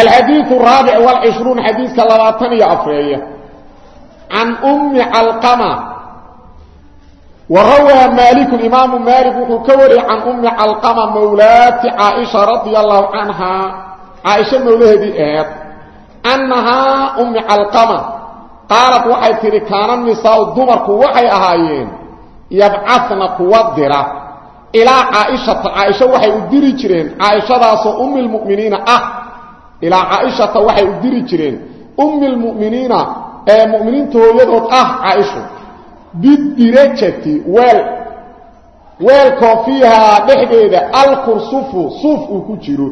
alxadiiu raabic wlcishruun xadiiska labaatan iyo afreeya can ummi calqama wa rawaa maaliku imaamu maalik wuxuu ka wariyey can ummi calqama mawlaati caaisha radia allahu canhaa caaisha mawlaheedii aheed annahaa ummi calqama qaalad waxay tidhi kaana nisaau dumarku waxay ahaayeen yabcana kuwa dira ilaa caaishata caaisha waxay u ilaa caaishata waxay u diri jireen ummi lmuminiina ee muminiinta hooyadood ah caaishu bidirajati weel weelkoo fiihaa dhexdeeda alkursufu suuf uu ku jiro.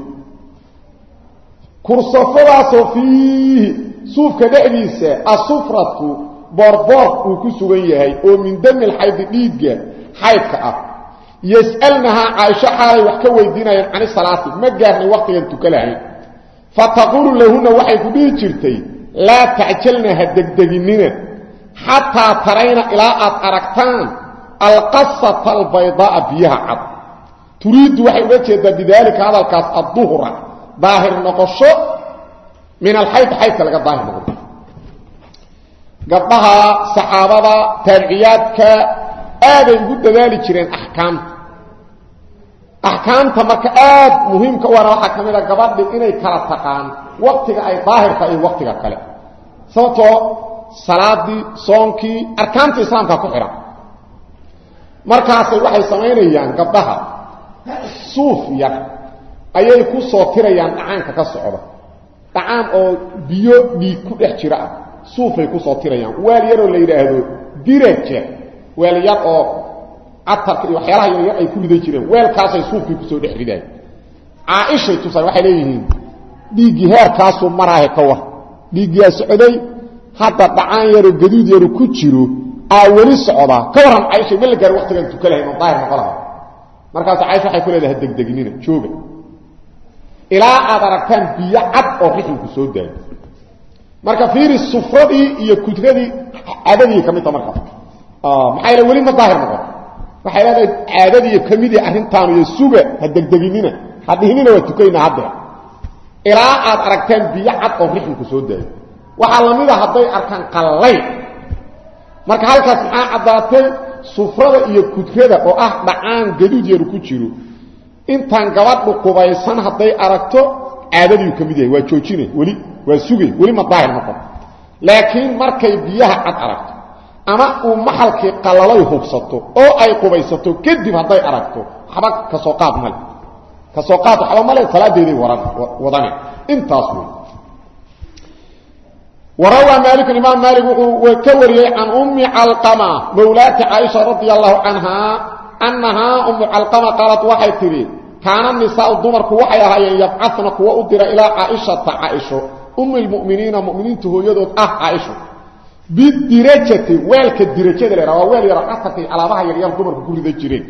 Kursafadaasoo fiihi suufka dhexdiisa asufratu boorboor uu ku sugan yahay oo min dami lxaydi dhiigga xaydka ah. Yas'alnahaa caaisho xaalay wax ka weydiinayaan cani ma gaarnay waqtigan tuka fataquulu lahunna waxay ku dhihi jirtay laa tacjalna ha degdeginina xataa tarayna ilaa aad aragtaan alqasata albaydaaa biyaha cad. Turiiddu waxay uga jeedaa bidaalika hadalkaas adduhra daahir noqosho min alxayd xaydka laga daahir noqdo. Gabdhaha saxaabada taabiciyaadka aaday ugu dadaali jireen axkaamta marka aad muhiimka u ana waxaa ka mid a gabadhi inay kala taqaan waqtiga ay daahirka iyo waqtiga kale. Sababtoo salaadii soonkii arkaanta islaamka ku xidhan. Markaasay waxay samaynayaan gabdhaha. Suuf yar ayay ku soo tirayaan dhacaanka ka socda. Dhacaan oo biyo dhiig ku dhex jira ah. Suufay ku soo tirayaan. Waal yaroo la yidhaahdo diraja weel yar oo catarka iyo waxyaalaha yaryar ay ku ridan jireen. Weelkaasay suufkii ku soo dhex ridaay caaishay tusaa waxay leeyihiin dhiiggii heerkaasuu maraahe ka war. Dhiiggiyaa socday hadda dhacaan yaroo gaduud yaru ku jiro aa weli socdaa. Ka warran caaishay ma la gaari waqtigan tuka lahayn oo daahir noqo lahay markaas caaisha waxay ku leedahay degdeginina jooga. Ilaa aad aragtaan biyo cad oo rixinku soo daayo marka fiiri sufradii iyo kudradii caadadii ka midta markaas maxaa yale weli ma daahir noqon waxay leedahay caadadiiyo ka midii arrintaanu iyo suga ha degdeginina ha dhihinina waa tukayna haddeer ilaa aad aragtaan biyo cad oo rixinku soo daayo. Waxaa la mida hadday arkaan qallayn marka halkaas maxaa caddaatay? Sufrada iyo kudrada oo ah dhacaan gaduud yaru ku jiro intaan gabadhu qubaysan hadday aragto caadadiiu ka mid yahay waa joojine weli waa sugay weli ma daahir noqon. Laakiin markay biyaha cad aragto ama uu maxalkii qalalay hubsato oo ay qubaysato kadib hadday aragto waxba ka soo qaad male. Kasoo qaad waxba male salaadeeday waran wadane. Intaas wey warawaa maaliku imaam maalik wuxuu ka wariyey can ummi calqama mawlaata caaisha radi allahu canhaa annahaa ummu calqama qaalad waxay tidhi kaana nisaau dumarku waxay ahaayeen yabcana kuwa u dira ilaa caaishata caaisho. Umilmuminiina muminiinta hooyadood ah, bidirajati weelka dirajada leha waa weel yaro casarkay alaabaha yaryar dumarku ku rida jireen.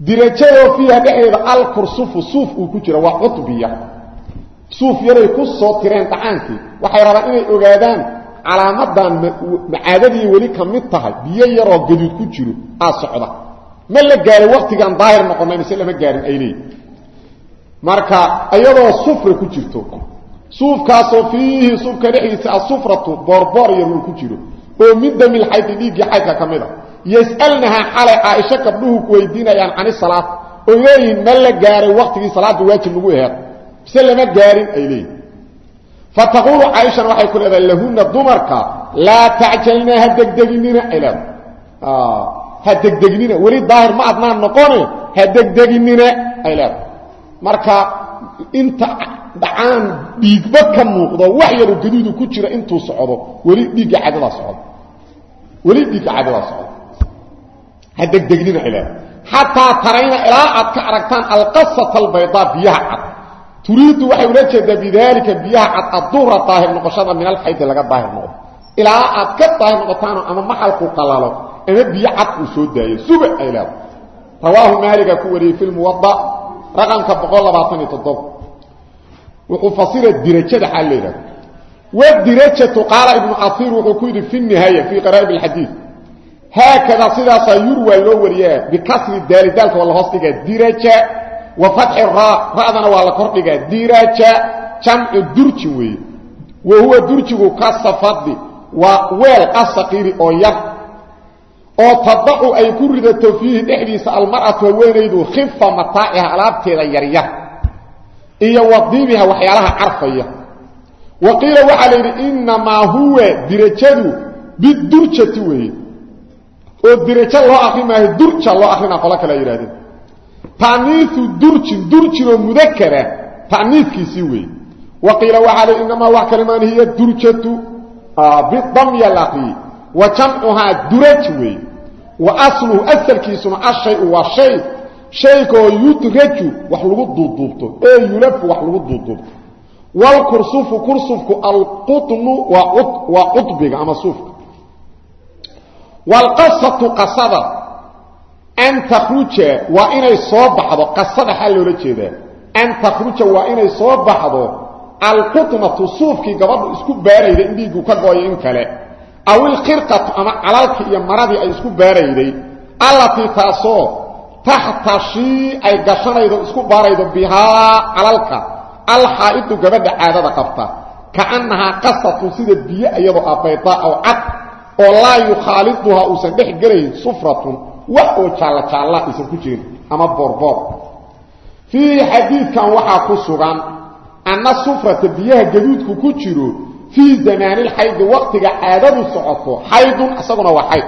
Dirajadoo fiiha dhexdeeda alkursufu suuf uu ku jira waa cutbiya suuf yaray ku soo tireen dhacaankii waxay rabaan inay ogaadaan calaamadan macaadadii weli ka mid tahay biyo yaroo gaduud ku jiro aa socda. Ma la gaarin waktigaan daahir noqonay mise lama gaarin ay marka iyadoo sufra ku jirto suufkaasoo fiihi suufka dhexdiisa asufratu boorboor yar uu ku jiro. Oo min damil xaydi dhiiggii xaydka ka mid a. Yas'alnahaa xalay caaisho gabdhuhu ku weydiinayaan cani salaad. Oo leeyihiin ma la gaaray waqtigii salaadda waajib lagu aheed mise lama gaarin ay leeyihiin fataquulu caaishana waxay ku leedahay lahunna dumarka laa tacjalna ha degdeginina. Ay leedahay. Ha degdeginina. Weli daahir ma adnaan noqone ha degdeginina. Ay leedahay. Marka inta dhacaan dhiigba ka muuqdo wax yaru gaduudu ku jira intuu socdo weli dhiigga cadadaa socdo. Weli dhiigga cadadaa socdo. Ha degdeginina ay leedahay xataa tarayna ilaa aad ka aragtaan alqasata albaydaa biyaha cad. Turiidu waxay ula jeedaa bidaalika biyaha cad adduhra daahir noqoshada min alxaydi laga daahir noqdo. Ilaa aad ka daahir noqotaano ama maxalku qalalo ama biyo cad uu soo daayo. Suga ay leedahay. Rawaahu maaliga ku wariyey fi lmuwada raqamka boqol labaatan iyo toddoba wuxuu fasira dirajada xaal leeyahay wadirajatu qaala ibnu casiir wuxuu ku yidhi fi nihaaya fii qaraa'ib alxadiid haakadaa sidaasaa yurwaa loo wariyaa bikasri daali daalka waa la hoos dhigaa diraja. Wa fatxi raa ra'dana waa la kordhigaa diraja. Jamcu durji weeye. Wa huwa durjigu kasafadi waa weel asaqiiri oo yar. Oo tadacu ay ku ridato fiihi dhexdiisa almar'atu haweenaydu khifa mataaciha alaabteeda yaryar iyo wadiibiha waxyaalaha carfaya. Wa qiila waxaa la yidhi innamaa huwa dirajadu bidurjati weeye. Oo dirajo loo akri durja loo akrinaa qolo kale yidhahdeen ta'niiu durjin durjinoo mudakara ta'niifkiisii weeye. Wa qiila la yidhi innamaa wax kalimaan hiya durjatu bidamya la akriyey wa jamcuhaa duraj wa asluhu asalkiisuna ashayu shay shaygaoo yudraju wax lagu duuduubto ee yulafu wax lagu duuduubto wlkursufu kursufku alqutnu waa cudbiga ama suufka wlqasatu qasada. An takhruja waa inay soo baxdo. Qasada xaa loola jeedaa. An takhruja waa inay soo baxdo. Alqutnatu suufkii gabadhu isku baarayday in dhiigu ka gooyo in kale. Aw ilkhirqatu ama calalki iyo maradii ay isku baarayday. Allatii taasoo taxtashii ay gashanaydo isku baaraydo bihaa calalka alxaa'idu gabadha caadada qabta kaannahaa qasatun sida biyo iyadoo ah baydaa aw cad oo laa yukhaaliduhaa uusan dhex gelayn sufratun wax oo jaalla jaalla aysan ku jirin ama boorboor fiihi xadiidkan waxaa ku sugan anna sufrata biyaha gaduudku ku jiro fii zamaanilxaydi waqtiga caadadu socoto xaydun isaguna waa xayd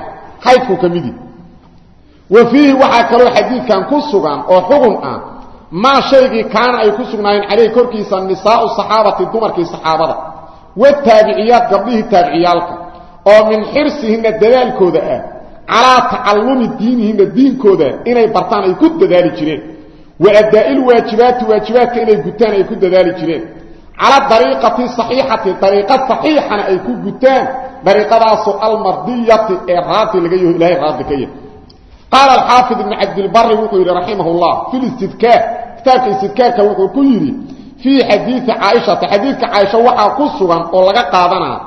wa fiihi waxaa kaloo xadiidkan ku sugan oo xugun ah maa shaygii kaana ay ku sugnaayeen calayhi korkiisa nisaau saxaabati dumarkii saxaabada wataabiciyaad gabdhihii taabiciyaalka oo min xirsihinna dadaalkooda ah calaa tacallumi diinihinna diinkooda inay bartaan ay ku dadaali jireen wa addaa'il waajibaati waajibaadka inay gutaan ay ku dadaali jireen cala dariiqati saxiixati dariiqa saxiixana ay ku gutaan dariiqadaasoo almardiyati ee raadi laga yaho ilahay raadi qaala alxaafid ibnu cabdilbari wuxuu yidhi raximah llah fi listidkaar kitaabka istidkaarka wuxuu ku yidhi fii xadiidi caaishata xadiidka caaisha waxaa ku sugan oo laga qaadanaa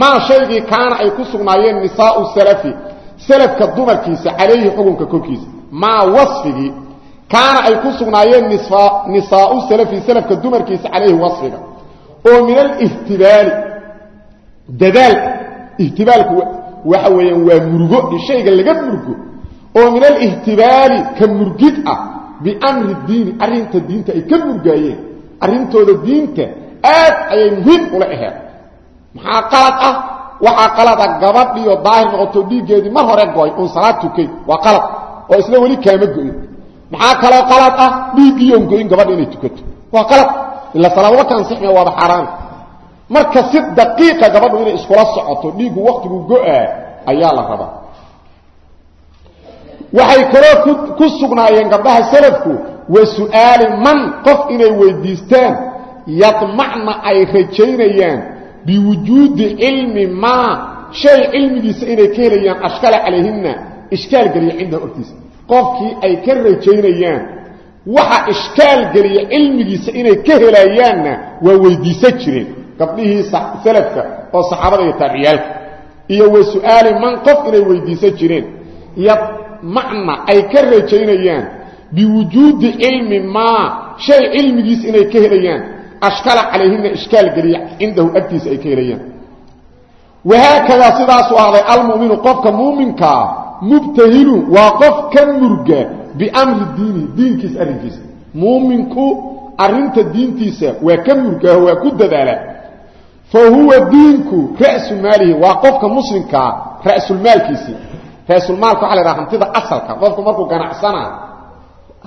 maa shaygii kaana ay ku sugnaayeen nisaau salafi salafka dumarkiisa calayhi xukunka korkiisa maa wasfigii kaana ay ku sugnaayeen nisaau salafi salafka dumarkiisa calayhi wasfiga oo min alihtibaali dadaalka ihtibaalku waxa weeyaan waa murugo in shayga laga murugo oo min alihtibaali ka murgid ah biamri diini arrinta diinta ay ka murgaayeen. Arrintooda diinta aad ayay muhiim ula aheed maxaa qalad ah? Waxaa qalad ah gabadhiyo daahir noqoto dhiiggeedii mar hore goy uun salaad tukay. Waa qalad oo isla weli kaama go'in. Maxaa kaloo qalad ah? Dhiiggiiyoon go'in gabadha inay tukato. Waa qalad. Ila salaadaba kansixmaya waaba xaaraan. Marka waxay kaloo ku sugnaayeen gabdhaha salafku wa su'aali man qof inay weydiistaan yadmacna ay rajaynayaan biwujuudi cilmi maa shay cilmigiisa inay ka helayaan ashkala calayhinna ishkaal geliya cindahu agtiisa qofkii ay ka rajaynayaan waxa ishkaal geliya cilmigiisa inay ka helayaanna waa weydiisan jireen gabdhihii salafka oo saxaabada iyo taabiciyaalka. Iyo wa su'aali man qof inay weydiisan jireen macna ay ka rajaynayaan biwujuudi cilmi maa shay cilmigiis inay ka helayaan ashkala calayhina ishkaal geliya cindahu agtiisa ay ka helayaan. Wahaakadaa sidaasuu ahday almuminu qofka muuminkaa mubtahilun waa qof ka murga biamri diinihi diinkiisa arrinkiisa. Muuminku arrinta diintiisa waa ka murgaaho waa ku dadaalaa fa huwa diinku ra'su maalihi waa qofka raasulmaalka waxa la yidhaha hantida asalka. Qofku markuu ganacsanaa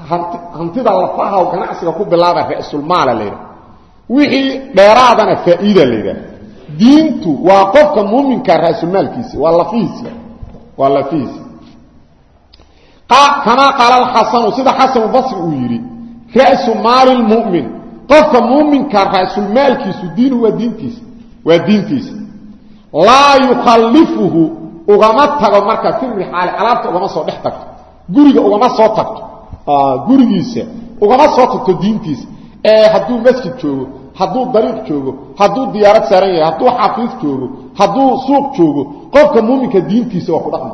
hanti hantida lafaha ganacsiga ku bilaaba ra'sulmaala la yidhaha. Wixii dheeraadana faa'iida la yidhaha. Diintu waa qofka muuminka raasulmaalkiisi waa lafihiisi waa lafihiisi kamaa qaala alxasanu sida xasanu basri uu yidhi ra'su maali lmu'min qofka muuminka raasulmaalkiisu diinuhu waa diintiisa waa diintiisa. Laa yukhallifuhu ugama tago marka firri xaali alaabta ugama soo dhex tagto. Guriga ugama soo tagto. Gurigiisa ugama soo tagto diintiisa. Ee hadduu masjid joogo hadduu dariiq joogo hadduu diyaarad saaran yahay hadduu xafiis joogo hadduu suuq joogo qofka muuminka diintiisa waa ku dhaqma.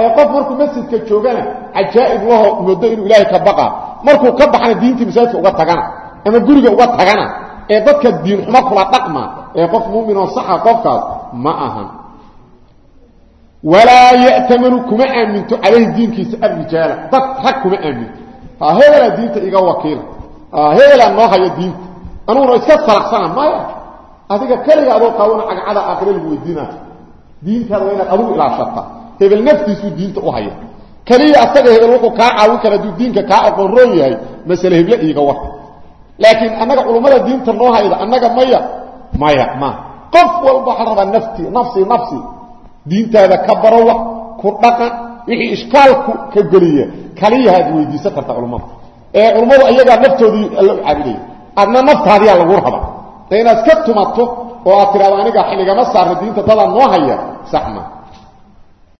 Ee qof markuu masjidka joogana cajaa'ib waho moodo inuu ilaahay ka baqa markuu ka baxana diintii masaajidka uga tagana ama guriga uga tagana ee dadka diin xumo kula dhaqma ee qof muumin oo saxa qofkaas ma ahan walaa ya'tamanu kuma aaminto calayhi diinkiisa arrijaala dad rag kuma aaminto. Hebelaa diinta iga wakiila. Hebelaa noo haya diinta. Anuguna iska salaqsana maya adiga keliga adoo qaabana cagcada aakhire lagu weydiinaa diintaada waa inaad adigu ilaashata hebel naftiisuu diinta u haya. Keliya asaga hebel wuxuu kaa caawin kara hadduu diinka kaa aqoon roon yahay masale heble iiga war. Laakiin annaga culummada diinta noo hayda annaga maya maya ma qof walba waxaa rabaa nafti nafsi nafsi diintaada ka barowa ku dhaqan wixii ishkaalku ka geliya kaliyahaad weydiisan karta culummada ee culummadu ayagaa naftoodii alla u adna naftaadiyaa lagu raba ee inaad iska tumato oo aad tidhahdo aniga xilligama saarna diinta dadaan noo haya sax ma